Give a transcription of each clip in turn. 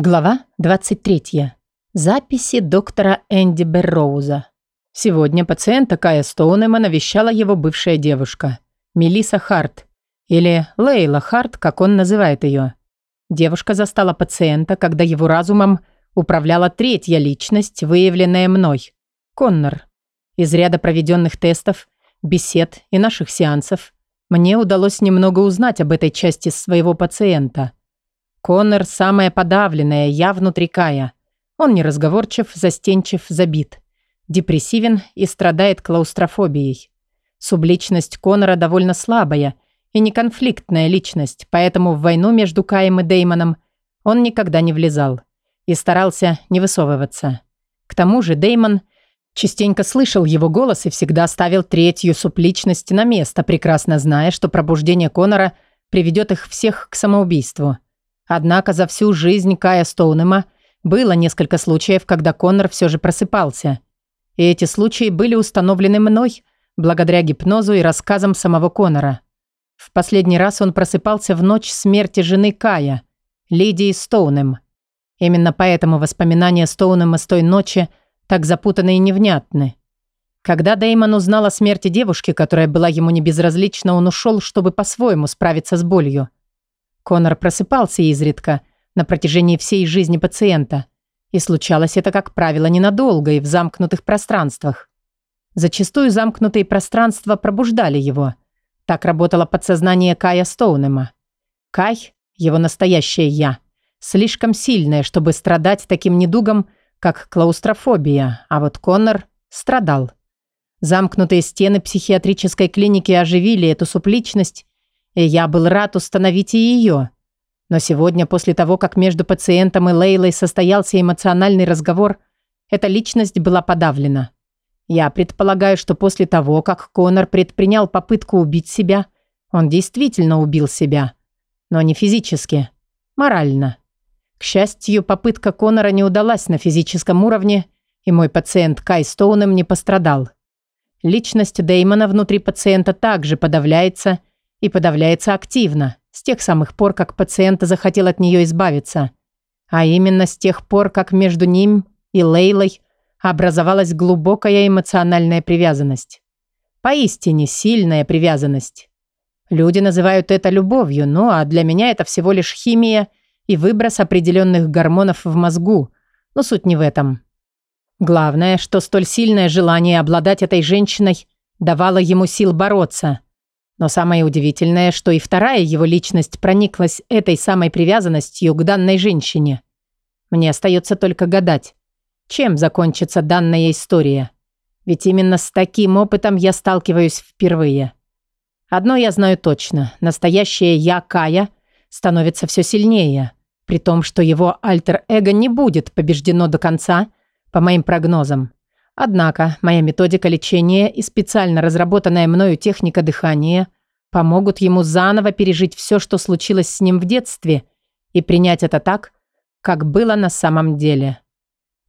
Глава 23. Записи доктора Энди Берроуза. Сегодня пациента Кая Стоунема навещала его бывшая девушка, Мелиса Харт, или Лейла Харт, как он называет ее. Девушка застала пациента, когда его разумом управляла третья личность, выявленная мной, Коннор. Из ряда проведенных тестов, бесед и наших сеансов мне удалось немного узнать об этой части своего пациента – Коннор самая подавленная, я внутри Кая. Он неразговорчив, застенчив, забит. Депрессивен и страдает клаустрофобией. Субличность Коннора довольно слабая и неконфликтная личность, поэтому в войну между Каем и Деймоном он никогда не влезал и старался не высовываться. К тому же Деймон частенько слышал его голос и всегда ставил третью субличность на место, прекрасно зная, что пробуждение Коннора приведет их всех к самоубийству. Однако за всю жизнь Кая Стоунема было несколько случаев, когда Коннор все же просыпался. И эти случаи были установлены мной, благодаря гипнозу и рассказам самого Коннора. В последний раз он просыпался в ночь смерти жены Кая, Лидии Стоунем. Именно поэтому воспоминания Стоунема с той ночи так запутаны и невнятны. Когда Дэймон узнал о смерти девушки, которая была ему не безразлична, он ушел, чтобы по-своему справиться с болью. Конор просыпался изредка на протяжении всей жизни пациента. И случалось это, как правило, ненадолго и в замкнутых пространствах. Зачастую замкнутые пространства пробуждали его. Так работало подсознание Кая Стоунема. Кай, его настоящее «я», слишком сильное, чтобы страдать таким недугом, как клаустрофобия, а вот Коннор страдал. Замкнутые стены психиатрической клиники оживили эту супличность и я был рад установить и ее. Но сегодня, после того, как между пациентом и Лейлой состоялся эмоциональный разговор, эта личность была подавлена. Я предполагаю, что после того, как Конор предпринял попытку убить себя, он действительно убил себя. Но не физически, морально. К счастью, попытка Конора не удалась на физическом уровне, и мой пациент Кай Стоунем не пострадал. Личность Дэймона внутри пациента также подавляется и подавляется активно, с тех самых пор, как пациент захотел от нее избавиться. А именно с тех пор, как между ним и Лейлой образовалась глубокая эмоциональная привязанность. Поистине сильная привязанность. Люди называют это любовью, ну а для меня это всего лишь химия и выброс определенных гормонов в мозгу, но суть не в этом. Главное, что столь сильное желание обладать этой женщиной давало ему сил бороться – но самое удивительное, что и вторая его личность прониклась этой самой привязанностью к данной женщине. Мне остается только гадать, чем закончится данная история. Ведь именно с таким опытом я сталкиваюсь впервые. Одно я знаю точно. Настоящее «я» Кая становится все сильнее, при том, что его альтер-эго не будет побеждено до конца, по моим прогнозам. Однако моя методика лечения и специально разработанная мною техника дыхания помогут ему заново пережить все, что случилось с ним в детстве, и принять это так, как было на самом деле.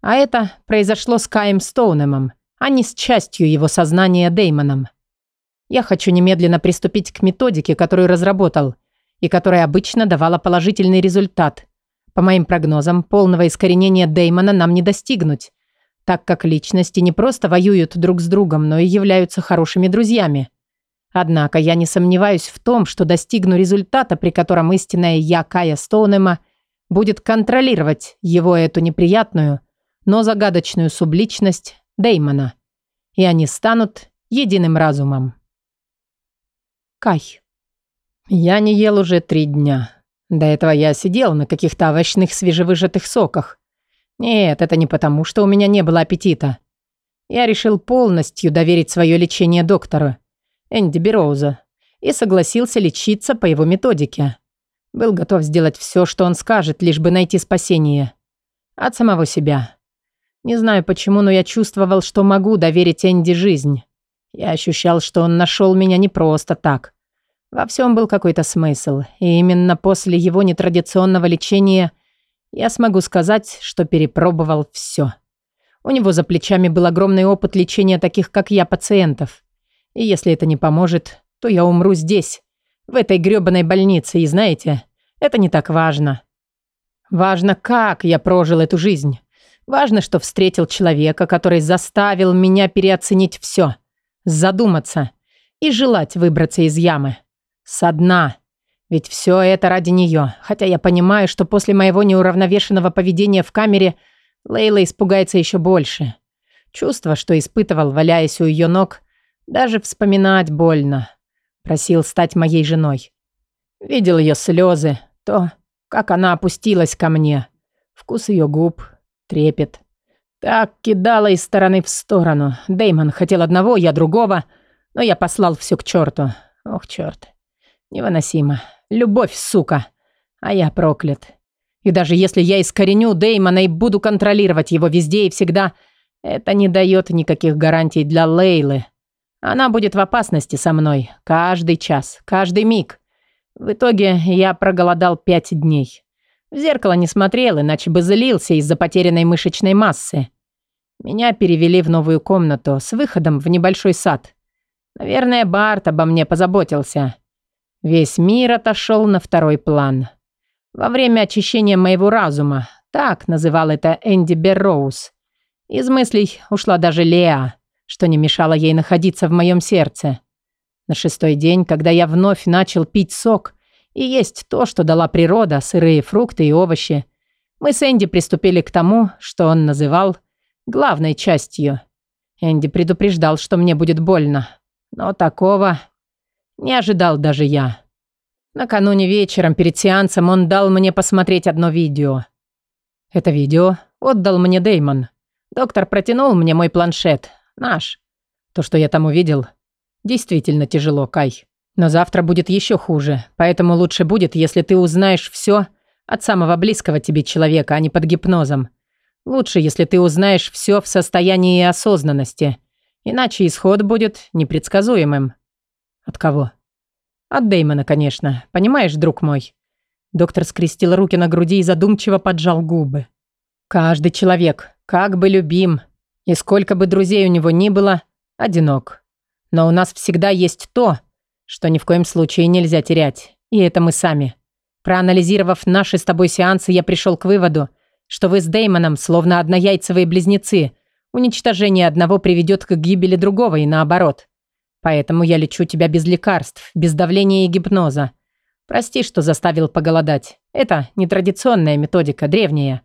А это произошло с Каем Стоунемом, а не с частью его сознания Деймоном. Я хочу немедленно приступить к методике, которую разработал, и которая обычно давала положительный результат. По моим прогнозам, полного искоренения Деймона нам не достигнуть, так как личности не просто воюют друг с другом, но и являются хорошими друзьями. Однако я не сомневаюсь в том, что достигну результата, при котором истинная я Кая Стоунема будет контролировать его эту неприятную, но загадочную субличность Деймона. И они станут единым разумом. Кай. Я не ел уже три дня. До этого я сидел на каких-то овощных свежевыжатых соках. Нет, это не потому, что у меня не было аппетита. Я решил полностью доверить свое лечение доктору. Энди Бероуза. И согласился лечиться по его методике. Был готов сделать все, что он скажет, лишь бы найти спасение. От самого себя. Не знаю почему, но я чувствовал, что могу доверить Энди жизнь. Я ощущал, что он нашел меня не просто так. Во всем был какой-то смысл, и именно после его нетрадиционного лечения я смогу сказать, что перепробовал все. У него за плечами был огромный опыт лечения таких, как я, пациентов. И если это не поможет, то я умру здесь, в этой грёбаной больнице, и знаете, это не так важно. Важно, как я прожил эту жизнь. Важно, что встретил человека, который заставил меня переоценить все, задуматься и желать выбраться из ямы. Со дна. Ведь все это ради нее, хотя я понимаю, что после моего неуравновешенного поведения в камере Лейла испугается еще больше. Чувство, что испытывал, валяясь у ее ног, даже вспоминать больно. Просил стать моей женой. Видел ее слезы, то, как она опустилась ко мне. Вкус ее губ, трепет. Так кидала из стороны в сторону. Деймон хотел одного, я другого, но я послал все к черту. Ох, черт. Невыносимо. Любовь, сука. А я проклят. И даже если я искореню Деймона и буду контролировать его везде и всегда, это не дает никаких гарантий для Лейлы. Она будет в опасности со мной. Каждый час, каждый миг. В итоге я проголодал пять дней. В зеркало не смотрел, иначе бы злился из-за потерянной мышечной массы. Меня перевели в новую комнату с выходом в небольшой сад. Наверное, Барт обо мне позаботился. Весь мир отошел на второй план. Во время очищения моего разума, так называл это Энди Берроуз, из мыслей ушла даже Леа, что не мешало ей находиться в моем сердце. На шестой день, когда я вновь начал пить сок и есть то, что дала природа, сырые фрукты и овощи, мы с Энди приступили к тому, что он называл главной частью. Энди предупреждал, что мне будет больно, но такого не ожидал даже я. Накануне вечером перед сеансом он дал мне посмотреть одно видео. Это видео отдал мне Деймон. Доктор протянул мне мой планшет. Наш. То, что я там увидел, действительно тяжело, Кай. Но завтра будет еще хуже, поэтому лучше будет, если ты узнаешь все от самого близкого тебе человека, а не под гипнозом. Лучше, если ты узнаешь все в состоянии осознанности. Иначе исход будет непредсказуемым. От кого? От Дэймона, конечно. Понимаешь, друг мой? Доктор скрестил руки на груди и задумчиво поджал губы. Каждый человек, как бы любим, и сколько бы друзей у него ни было, одинок. Но у нас всегда есть то, что ни в коем случае нельзя терять. И это мы сами. Проанализировав наши с тобой сеансы, я пришел к выводу, что вы с Дэймоном словно однояйцевые близнецы. Уничтожение одного приведет к гибели другого и наоборот. Поэтому я лечу тебя без лекарств, без давления и гипноза. Прости, что заставил поголодать. Это нетрадиционная методика, древняя.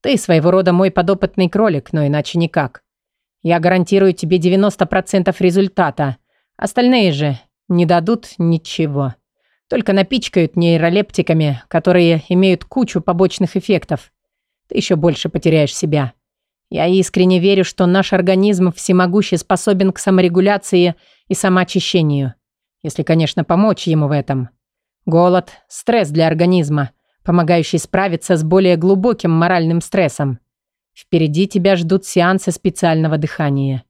Ты своего рода мой подопытный кролик, но иначе никак. Я гарантирую тебе 90% результата. Остальные же не дадут ничего. Только напичкают нейролептиками, которые имеют кучу побочных эффектов. Ты еще больше потеряешь себя. Я искренне верю, что наш организм всемогущий способен к саморегуляции и самоочищению. Если, конечно, помочь ему в этом. Голод – стресс для организма, помогающий справиться с более глубоким моральным стрессом. Впереди тебя ждут сеансы специального дыхания.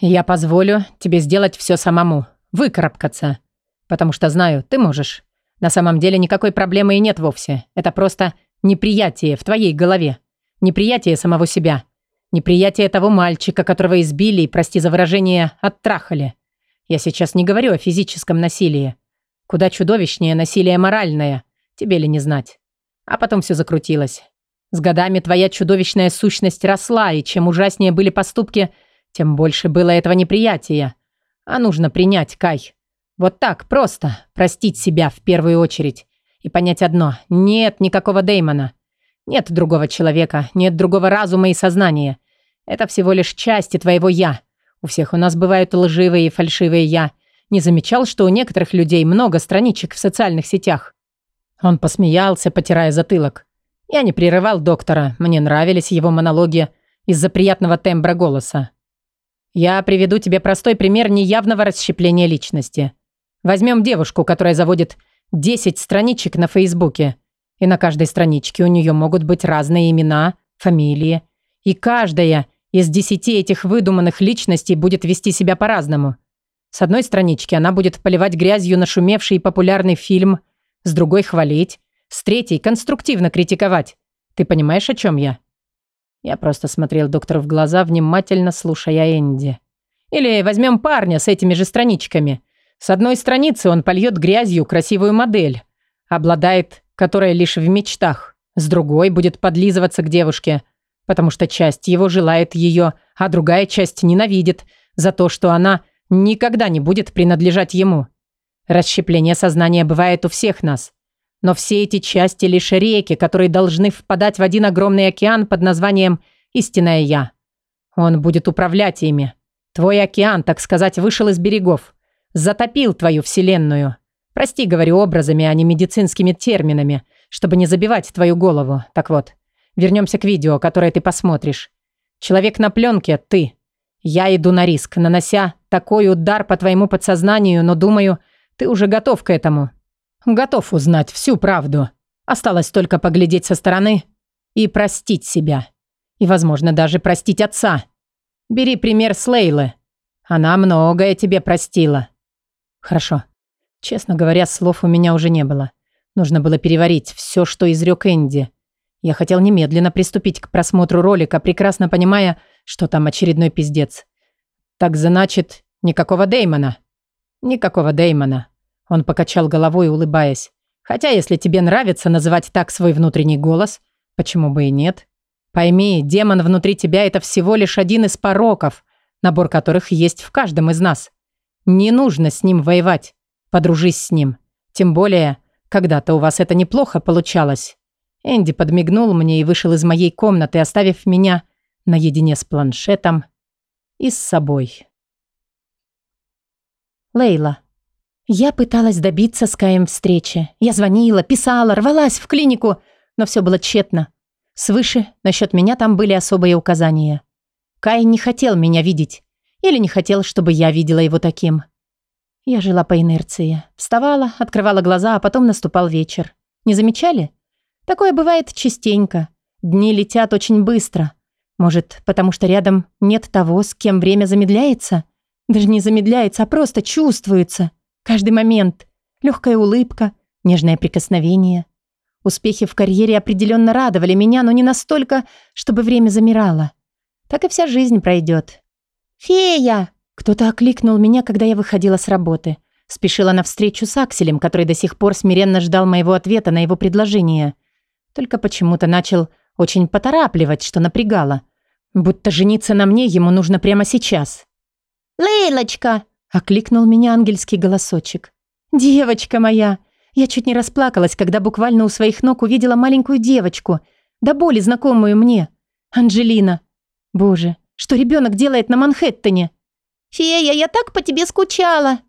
Я позволю тебе сделать все самому, выкарабкаться. Потому что знаю, ты можешь. На самом деле никакой проблемы и нет вовсе. Это просто неприятие в твоей голове. Неприятие самого себя. Неприятие того мальчика, которого избили и, прости за выражение, оттрахали. Я сейчас не говорю о физическом насилии. Куда чудовищнее насилие моральное. Тебе ли не знать. А потом все закрутилось. С годами твоя чудовищная сущность росла, и чем ужаснее были поступки, тем больше было этого неприятия. А нужно принять, Кай. Вот так, просто. Простить себя в первую очередь. И понять одно. Нет никакого Деймона. Нет другого человека. Нет другого разума и сознания. Это всего лишь части твоего «я». У всех у нас бывают лживые и фальшивые «я». Не замечал, что у некоторых людей много страничек в социальных сетях? Он посмеялся, потирая затылок. Я не прерывал доктора, мне нравились его монологи из-за приятного тембра голоса. Я приведу тебе простой пример неявного расщепления личности. Возьмем девушку, которая заводит 10 страничек на Фейсбуке. И на каждой страничке у нее могут быть разные имена, фамилии. И каждая из десяти этих выдуманных личностей будет вести себя по-разному. С одной странички она будет поливать грязью нашумевший и популярный фильм, с другой хвалить, с третьей конструктивно критиковать. Ты понимаешь, о чем я? Я просто смотрел доктору в глаза, внимательно слушая Энди. Или возьмем парня с этими же страничками. С одной страницы он польет грязью красивую модель, обладает которой лишь в мечтах. С другой будет подлизываться к девушке, потому что часть его желает ее, а другая часть ненавидит за то, что она никогда не будет принадлежать ему. Расщепление сознания бывает у всех нас. Но все эти части лишь реки, которые должны впадать в один огромный океан под названием «Истинное Я». Он будет управлять ими. Твой океан, так сказать, вышел из берегов. Затопил твою вселенную. Прости, говорю образами, а не медицинскими терминами, чтобы не забивать твою голову. Так вот, вернемся к видео, которое ты посмотришь. Человек на пленке – ты. Я иду на риск, нанося такой удар по твоему подсознанию, но думаю, ты уже готов к этому. Готов узнать всю правду. Осталось только поглядеть со стороны и простить себя. И, возможно, даже простить отца. Бери пример с Лейлы. Она многое тебе простила. Хорошо. Честно говоря, слов у меня уже не было. Нужно было переварить все, что изрек Энди. Я хотел немедленно приступить к просмотру ролика, прекрасно понимая, что там очередной пиздец. Так значит, никакого Деймона. Никакого Деймона. Он покачал головой, улыбаясь. Хотя, если тебе нравится называть так свой внутренний голос, почему бы и нет? Пойми, демон внутри тебя – это всего лишь один из пороков, набор которых есть в каждом из нас. Не нужно с ним воевать. Подружись с ним. Тем более, когда-то у вас это неплохо получалось. Энди подмигнул мне и вышел из моей комнаты, оставив меня наедине с планшетом и с собой. Лейла. Я пыталась добиться с Каем встречи. Я звонила, писала, рвалась в клинику, но все было тщетно. Свыше насчет меня там были особые указания. Кай не хотел меня видеть. Или не хотел, чтобы я видела его таким. Я жила по инерции. Вставала, открывала глаза, а потом наступал вечер. Не замечали? Такое бывает частенько. Дни летят очень быстро. Может, потому что рядом нет того, с кем время замедляется? Даже не замедляется, а просто чувствуется. Каждый момент. Легкая улыбка, нежное прикосновение. Успехи в карьере определенно радовали меня, но не настолько, чтобы время замирало. Так и вся жизнь пройдет. «Фея!» Кто-то окликнул меня, когда я выходила с работы. Спешила навстречу с Акселем, который до сих пор смиренно ждал моего ответа на его предложение. Только почему-то начал очень поторапливать, что напрягало. Будто жениться на мне ему нужно прямо сейчас. «Лейлочка!» – окликнул меня ангельский голосочек. «Девочка моя!» Я чуть не расплакалась, когда буквально у своих ног увидела маленькую девочку, до боли знакомую мне. Анжелина. Боже, что ребенок делает на Манхэттене? «Фея, я так по тебе скучала!»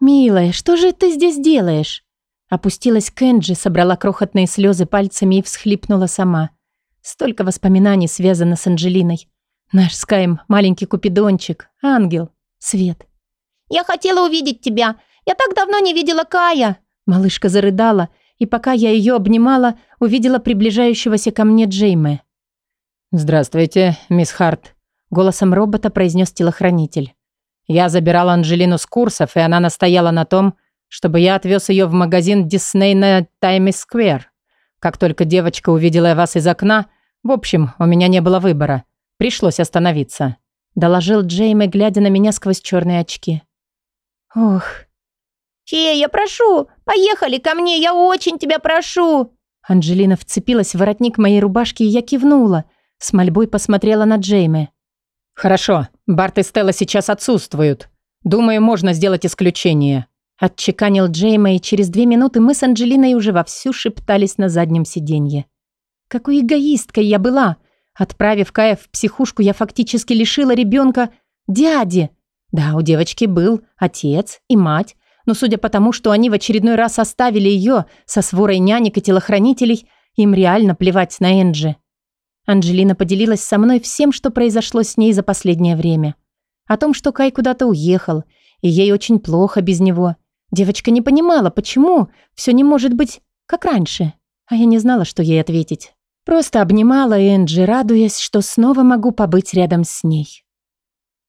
«Милая, что же ты здесь делаешь?» Опустилась к Энджи, собрала крохотные слезы пальцами и всхлипнула сама. Столько воспоминаний связано с Анжелиной. Наш Скайм, маленький купидончик, ангел, свет. «Я хотела увидеть тебя. Я так давно не видела Кая!» Малышка зарыдала, и пока я ее обнимала, увидела приближающегося ко мне Джейме. «Здравствуйте, мисс Харт», — голосом робота произнес телохранитель. Я забирал Анжелину с курсов, и она настояла на том, чтобы я отвез ее в магазин Дисней на Таймс-сквер. Как только девочка увидела вас из окна, в общем, у меня не было выбора. Пришлось остановиться. Доложил Джейми, глядя на меня сквозь черные очки. Ох. «Фея, прошу, поехали ко мне, я очень тебя прошу!» Анжелина вцепилась в воротник моей рубашки, и я кивнула. С мольбой посмотрела на Джейми. «Хорошо, Барт и Стелла сейчас отсутствуют. Думаю, можно сделать исключение». Отчеканил Джейма, и через две минуты мы с Анджелиной уже вовсю шептались на заднем сиденье. Какой эгоисткой я была! Отправив Кая в психушку, я фактически лишила ребенка дяди. Да, у девочки был отец и мать, но судя по тому, что они в очередной раз оставили ее со сворой нянек и телохранителей, им реально плевать на Энджи. Анжелина поделилась со мной всем, что произошло с ней за последнее время. О том, что Кай куда-то уехал, и ей очень плохо без него. Девочка не понимала, почему все не может быть как раньше. А я не знала, что ей ответить. Просто обнимала Энджи, радуясь, что снова могу побыть рядом с ней.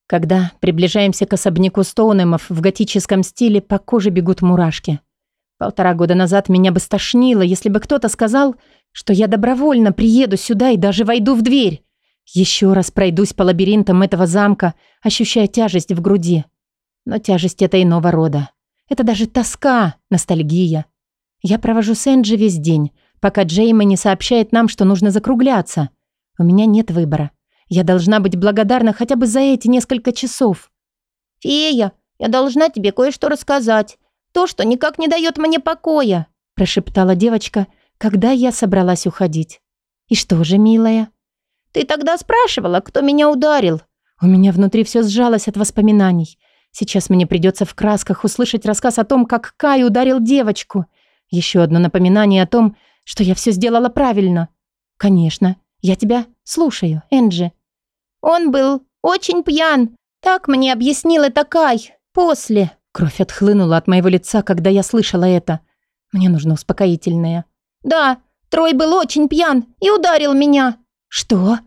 Когда приближаемся к особняку Стоунемов в готическом стиле, по коже бегут мурашки. Полтора года назад меня бы стошнило, если бы кто-то сказал, что я добровольно приеду сюда и даже войду в дверь. Еще раз пройдусь по лабиринтам этого замка, ощущая тяжесть в груди. Но тяжесть это иного рода. Это даже тоска, ностальгия. Я провожу с Энджи весь день, пока Джейма не сообщает нам, что нужно закругляться. У меня нет выбора. Я должна быть благодарна хотя бы за эти несколько часов. «Фея, я должна тебе кое-что рассказать. То, что никак не дает мне покоя», прошептала девочка, когда я собралась уходить. «И что же, милая?» «Ты тогда спрашивала, кто меня ударил». У меня внутри все сжалось от воспоминаний. Сейчас мне придется в красках услышать рассказ о том, как Кай ударил девочку. Еще одно напоминание о том, что я все сделала правильно. Конечно, я тебя слушаю, Энджи. Он был очень пьян. Так мне объяснил это Кай. После. Кровь отхлынула от моего лица, когда я слышала это. Мне нужно успокоительное. Да, Трой был очень пьян и ударил меня. Что?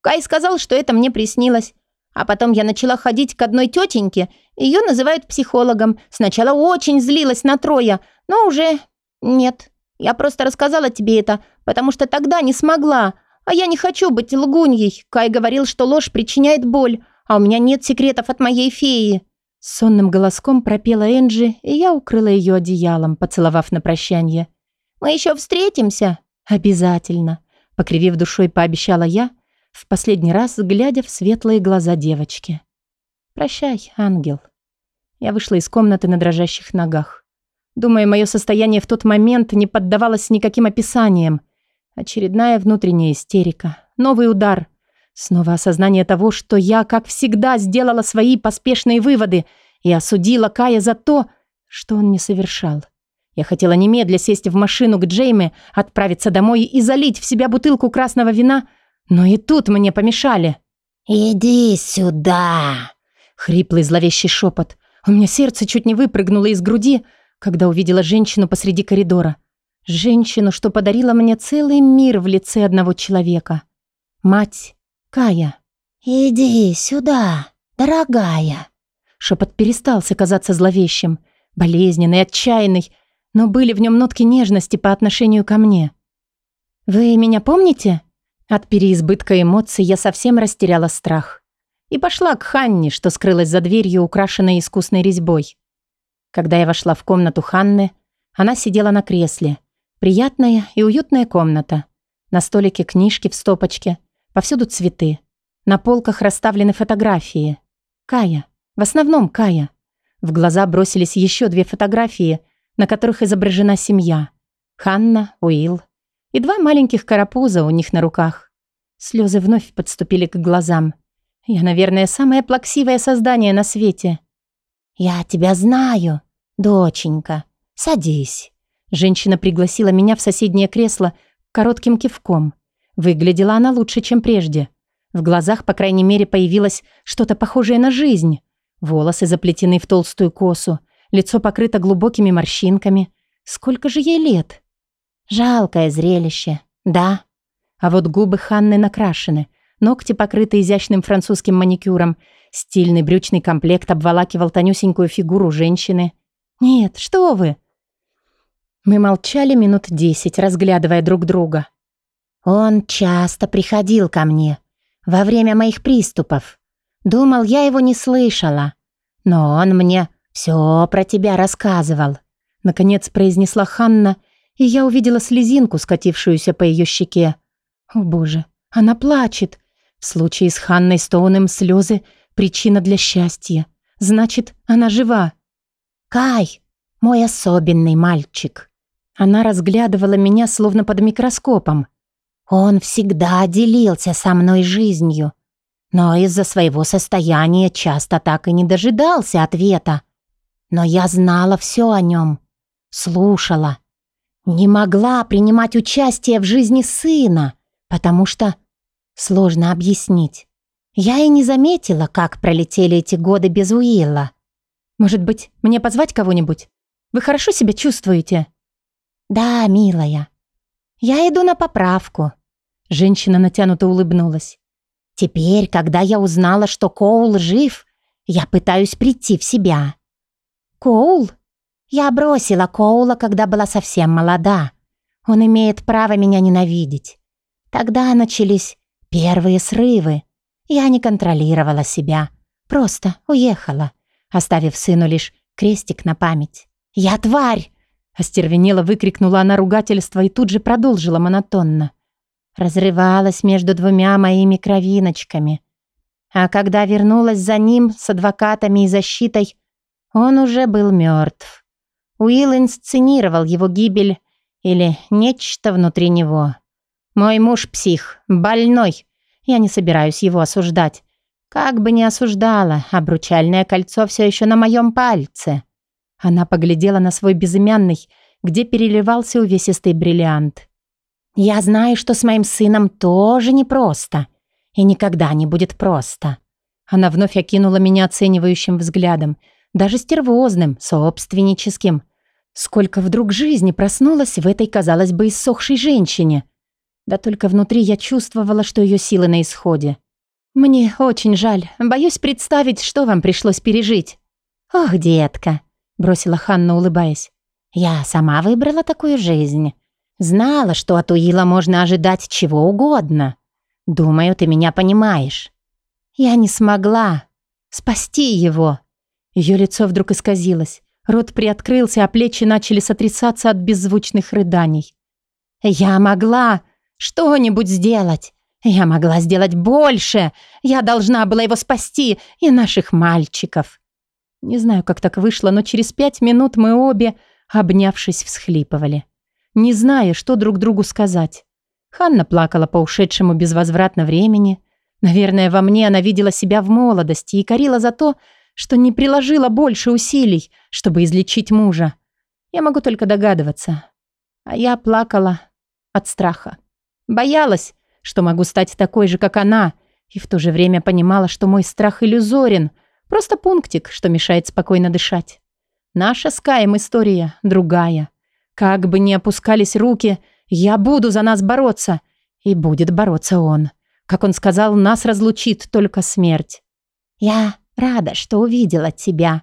Кай сказал, что это мне приснилось. А потом я начала ходить к одной тетеньке. Ее называют психологом. Сначала очень злилась на Троя, но уже нет. Я просто рассказала тебе это, потому что тогда не смогла. А я не хочу быть лгуньей. Кай говорил, что ложь причиняет боль, а у меня нет секретов от моей феи. Сонным голоском пропела Энджи, и я укрыла ее одеялом, поцеловав на прощание. «Мы еще встретимся?» «Обязательно», — покривив душой, пообещала я, в последний раз глядя в светлые глаза девочки. «Прощай, ангел». Я вышла из комнаты на дрожащих ногах. Думаю, мое состояние в тот момент не поддавалось никаким описаниям. Очередная внутренняя истерика. Новый удар. Снова осознание того, что я, как всегда, сделала свои поспешные выводы и осудила Кая за то, что он не совершал. Я хотела немедля сесть в машину к Джейме, отправиться домой и залить в себя бутылку красного вина, но и тут мне помешали. «Иди сюда!» Хриплый зловещий шепот. У меня сердце чуть не выпрыгнуло из груди, когда увидела женщину посреди коридора. Женщину, что подарила мне целый мир в лице одного человека. Мать Кая. «Иди сюда, дорогая». Шепот перестался казаться зловещим, болезненный, отчаянный, но были в нем нотки нежности по отношению ко мне. «Вы меня помните?» От переизбытка эмоций я совсем растеряла страх. И пошла к Ханне, что скрылась за дверью, украшенной искусной резьбой. Когда я вошла в комнату Ханны, она сидела на кресле. Приятная и уютная комната. На столике книжки в стопочке – Повсюду цветы. На полках расставлены фотографии. Кая. В основном Кая. В глаза бросились еще две фотографии, на которых изображена семья. Ханна, Уилл и два маленьких карапуза у них на руках. Слезы вновь подступили к глазам. Я, наверное, самое плаксивое создание на свете. «Я тебя знаю, доченька. Садись». Женщина пригласила меня в соседнее кресло коротким кивком. Выглядела она лучше, чем прежде. В глазах, по крайней мере, появилось что-то похожее на жизнь. Волосы заплетены в толстую косу, лицо покрыто глубокими морщинками. Сколько же ей лет? Жалкое зрелище, да. А вот губы Ханны накрашены, ногти покрыты изящным французским маникюром, стильный брючный комплект обволакивал тонюсенькую фигуру женщины. «Нет, что вы!» Мы молчали минут десять, разглядывая друг друга. Он часто приходил ко мне во время моих приступов. Думал, я его не слышала. Но он мне все про тебя рассказывал. Наконец произнесла Ханна, и я увидела слезинку, скатившуюся по ее щеке. О боже, она плачет. В случае с Ханной Стоуном слезы – причина для счастья. Значит, она жива. Кай, мой особенный мальчик. Она разглядывала меня словно под микроскопом. Он всегда делился со мной жизнью, но из-за своего состояния часто так и не дожидался ответа. Но я знала все о нем, слушала. Не могла принимать участие в жизни сына, потому что сложно объяснить. Я и не заметила, как пролетели эти годы без Уилла. Может быть, мне позвать кого-нибудь? Вы хорошо себя чувствуете? Да, милая. Я иду на поправку. Женщина натянуто улыбнулась. «Теперь, когда я узнала, что Коул жив, я пытаюсь прийти в себя». «Коул?» Я бросила Коула, когда была совсем молода. Он имеет право меня ненавидеть. Тогда начались первые срывы. Я не контролировала себя. Просто уехала, оставив сыну лишь крестик на память. «Я тварь!» Остервенело выкрикнула она ругательство и тут же продолжила монотонно. Разрывалась между двумя моими кровиночками. А когда вернулась за ним с адвокатами и защитой, он уже был мертв. Уилл инсценировал его гибель или нечто внутри него. Мой муж псих, больной. Я не собираюсь его осуждать. Как бы ни осуждала, обручальное кольцо все еще на моем пальце. Она поглядела на свой безымянный, где переливался увесистый бриллиант. «Я знаю, что с моим сыном тоже непросто. И никогда не будет просто». Она вновь окинула меня оценивающим взглядом, даже стервозным, собственническим. Сколько вдруг жизни проснулась в этой, казалось бы, иссохшей женщине. Да только внутри я чувствовала, что ее силы на исходе. «Мне очень жаль. Боюсь представить, что вам пришлось пережить». «Ох, детка», бросила Ханна, улыбаясь. «Я сама выбрала такую жизнь. Знала, что от Уила можно ожидать чего угодно. Думаю, ты меня понимаешь. Я не смогла спасти его». Ее лицо вдруг исказилось. Рот приоткрылся, а плечи начали сотрясаться от беззвучных рыданий. «Я могла что-нибудь сделать. Я могла сделать больше. Я должна была его спасти и наших мальчиков. Не знаю, как так вышло, но через пять минут мы обе, обнявшись, всхлипывали. Не зная, что друг другу сказать. Ханна плакала по ушедшему безвозвратно времени. Наверное, во мне она видела себя в молодости и корила за то, что не приложила больше усилий, чтобы излечить мужа. Я могу только догадываться. А я плакала от страха. Боялась, что могу стать такой же, как она, и в то же время понимала, что мой страх иллюзорен — Просто пунктик, что мешает спокойно дышать. Наша с Каем история другая. Как бы ни опускались руки, я буду за нас бороться. И будет бороться он. Как он сказал, нас разлучит только смерть. Я рада, что увидела тебя.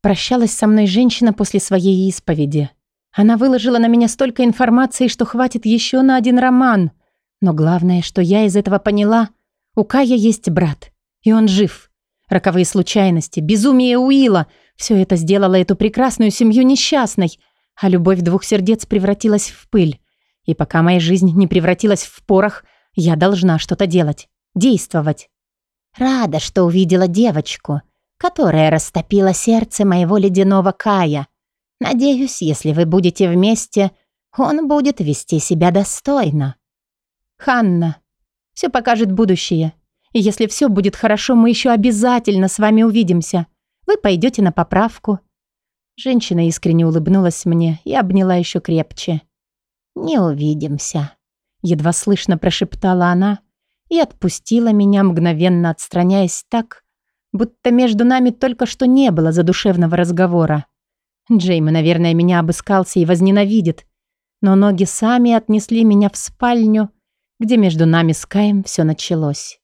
Прощалась со мной женщина после своей исповеди. Она выложила на меня столько информации, что хватит еще на один роман. Но главное, что я из этого поняла, у Кая есть брат, и он жив. Роковые случайности, безумие Уилла – все это сделало эту прекрасную семью несчастной, а любовь двух сердец превратилась в пыль. И пока моя жизнь не превратилась в порох, я должна что-то делать, действовать. Рада, что увидела девочку, которая растопила сердце моего ледяного Кая. Надеюсь, если вы будете вместе, он будет вести себя достойно. Ханна, все покажет будущее. И если все будет хорошо, мы еще обязательно с вами увидимся. Вы пойдете на поправку». Женщина искренне улыбнулась мне и обняла еще крепче. «Не увидимся», — едва слышно прошептала она и отпустила меня, мгновенно отстраняясь так, будто между нами только что не было задушевного разговора. Джейми, наверное, меня обыскался и возненавидит, но ноги сами отнесли меня в спальню, где между нами с Каем все началось.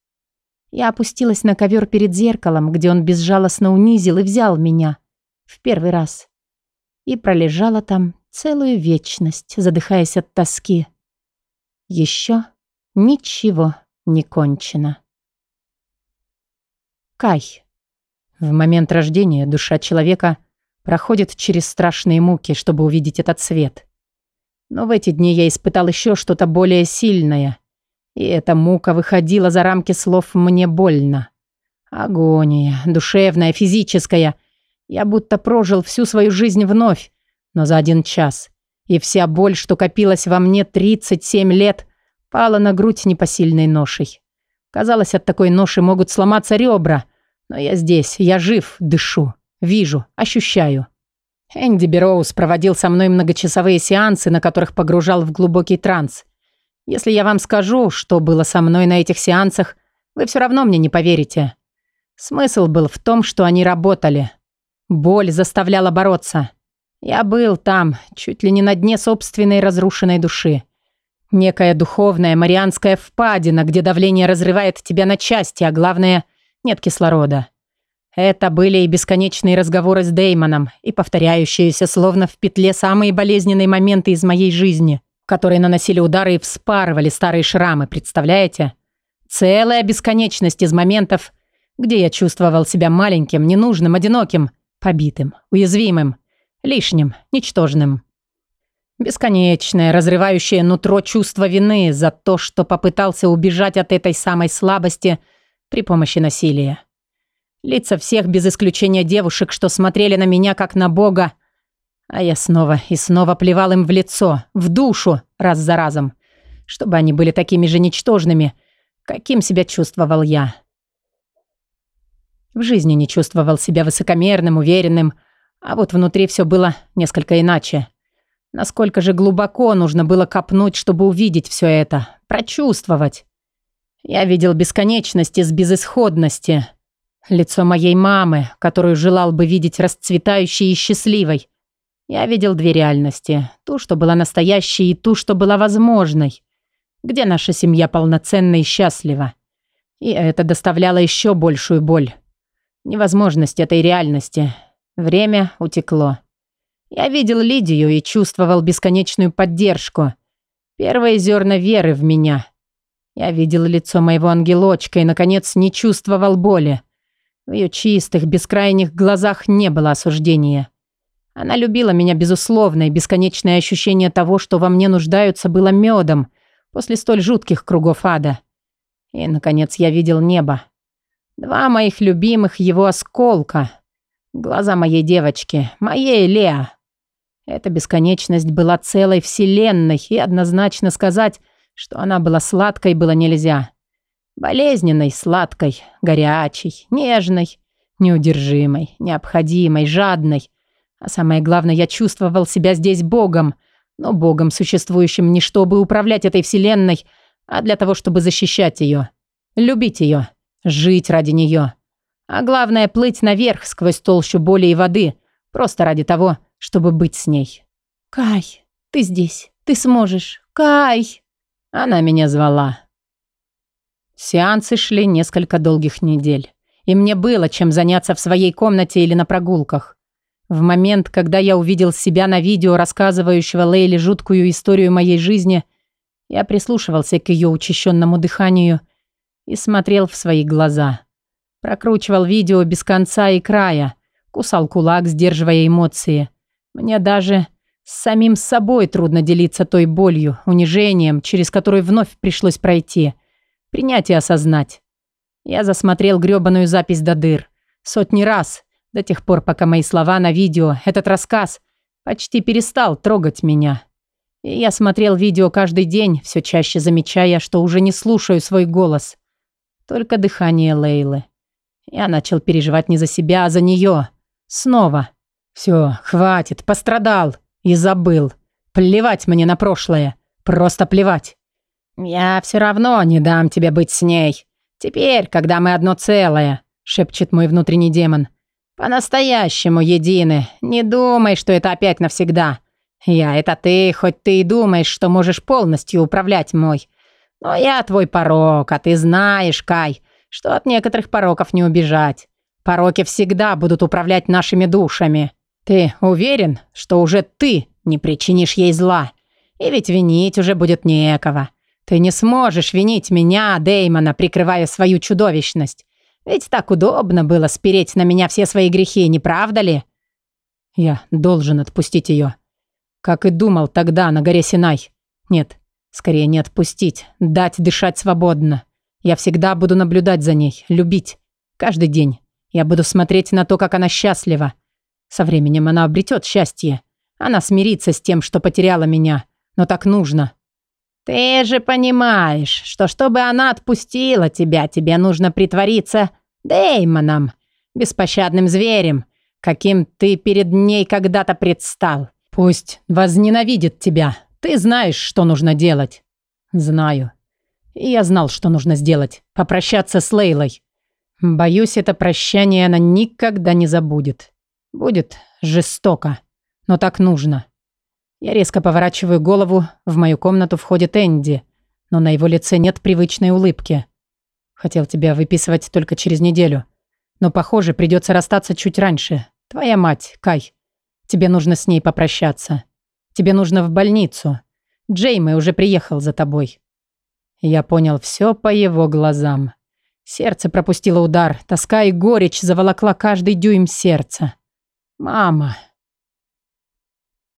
Я опустилась на ковер перед зеркалом, где он безжалостно унизил и взял меня. В первый раз. И пролежала там целую вечность, задыхаясь от тоски. Еще ничего не кончено. Кай. В момент рождения душа человека проходит через страшные муки, чтобы увидеть этот свет. Но в эти дни я испытал еще что-то более сильное — и эта мука выходила за рамки слов «мне больно». Агония, душевная, физическая. Я будто прожил всю свою жизнь вновь, но за один час. И вся боль, что копилась во мне 37 лет, пала на грудь непосильной ношей. Казалось, от такой ноши могут сломаться ребра. Но я здесь, я жив, дышу, вижу, ощущаю. Энди Бероуз проводил со мной многочасовые сеансы, на которых погружал в глубокий транс. Если я вам скажу, что было со мной на этих сеансах, вы все равно мне не поверите. Смысл был в том, что они работали. Боль заставляла бороться. Я был там, чуть ли не на дне собственной разрушенной души. Некая духовная марианская впадина, где давление разрывает тебя на части, а главное, нет кислорода. Это были и бесконечные разговоры с Деймоном, и повторяющиеся словно в петле самые болезненные моменты из моей жизни – которые наносили удары и вспарывали старые шрамы, представляете? Целая бесконечность из моментов, где я чувствовал себя маленьким, ненужным, одиноким, побитым, уязвимым, лишним, ничтожным. Бесконечное, разрывающее нутро чувство вины за то, что попытался убежать от этой самой слабости при помощи насилия. Лица всех без исключения девушек, что смотрели на меня как на бога, а я снова и снова плевал им в лицо, в душу, раз за разом, чтобы они были такими же ничтожными, каким себя чувствовал я. В жизни не чувствовал себя высокомерным, уверенным, а вот внутри все было несколько иначе. Насколько же глубоко нужно было копнуть, чтобы увидеть все это, прочувствовать. Я видел бесконечность из безысходности. Лицо моей мамы, которую желал бы видеть расцветающей и счастливой. Я видел две реальности. Ту, что была настоящей, и ту, что была возможной. Где наша семья полноценна и счастлива. И это доставляло еще большую боль. Невозможность этой реальности. Время утекло. Я видел Лидию и чувствовал бесконечную поддержку. Первые зерна веры в меня. Я видел лицо моего ангелочка и, наконец, не чувствовал боли. В ее чистых, бескрайних глазах не было осуждения. Она любила меня безусловно, и бесконечное ощущение того, что во мне нуждаются, было медом после столь жутких кругов ада. И, наконец, я видел небо. Два моих любимых его осколка. Глаза моей девочки, моей Леа. Эта бесконечность была целой вселенной, и однозначно сказать, что она была сладкой, было нельзя. Болезненной, сладкой, горячей, нежной, неудержимой, необходимой, жадной. А самое главное, я чувствовал себя здесь богом, но богом, существующим не чтобы управлять этой вселенной, а для того, чтобы защищать ее, любить ее, жить ради нее. А главное, плыть наверх сквозь толщу боли и воды, просто ради того, чтобы быть с ней. «Кай, ты здесь. Ты сможешь. Кай!» Она меня звала. Сеансы шли несколько долгих недель. И мне было чем заняться в своей комнате или на прогулках. В момент, когда я увидел себя на видео, рассказывающего Лейле жуткую историю моей жизни, я прислушивался к ее учащенному дыханию и смотрел в свои глаза. Прокручивал видео без конца и края, кусал кулак, сдерживая эмоции – мне даже с самим собой трудно делиться той болью, унижением, через который вновь пришлось пройти. Принять и осознать. Я засмотрел грёбаную запись до дыр. Сотни раз, до тех пор, пока мои слова на видео, этот рассказ, почти перестал трогать меня. И я смотрел видео каждый день, все чаще замечая, что уже не слушаю свой голос. Только дыхание Лейлы. Я начал переживать не за себя, а за нее. Снова. Все, хватит, пострадал и забыл. Плевать мне на прошлое. Просто плевать. Я все равно не дам тебе быть с ней. Теперь, когда мы одно целое, шепчет мой внутренний демон. По-настоящему едины. Не думай, что это опять навсегда. Я это ты, хоть ты и думаешь, что можешь полностью управлять мой. Но я твой порок, а ты знаешь, Кай, что от некоторых пороков не убежать. Пороки всегда будут управлять нашими душами. Ты уверен, что уже ты не причинишь ей зла? И ведь винить уже будет некого. Ты не сможешь винить меня, Деймона, прикрывая свою чудовищность. Ведь так удобно было спереть на меня все свои грехи, не правда ли? Я должен отпустить ее. Как и думал тогда на горе Синай. Нет, скорее не отпустить, дать дышать свободно. Я всегда буду наблюдать за ней, любить. Каждый день. Я буду смотреть на то, как она счастлива. Со временем она обретет счастье. Она смирится с тем, что потеряла меня. Но так нужно. Ты же понимаешь, что чтобы она отпустила тебя, тебе нужно притвориться Деймоном, беспощадным зверем, каким ты перед ней когда-то предстал. Пусть возненавидит тебя. Ты знаешь, что нужно делать. Знаю. И я знал, что нужно сделать. Попрощаться с Лейлой. Боюсь, это прощание она никогда не забудет. Будет жестоко, но так нужно. Я резко поворачиваю голову, в мою комнату входит Энди, но на его лице нет привычной улыбки. Хотел тебя выписывать только через неделю, но, похоже, придется расстаться чуть раньше. Твоя мать, Кай. Тебе нужно с ней попрощаться. Тебе нужно в больницу. Джейми уже приехал за тобой. Я понял все по его глазам. Сердце пропустило удар, тоска и горечь заволокла каждый дюйм сердца. «Мама,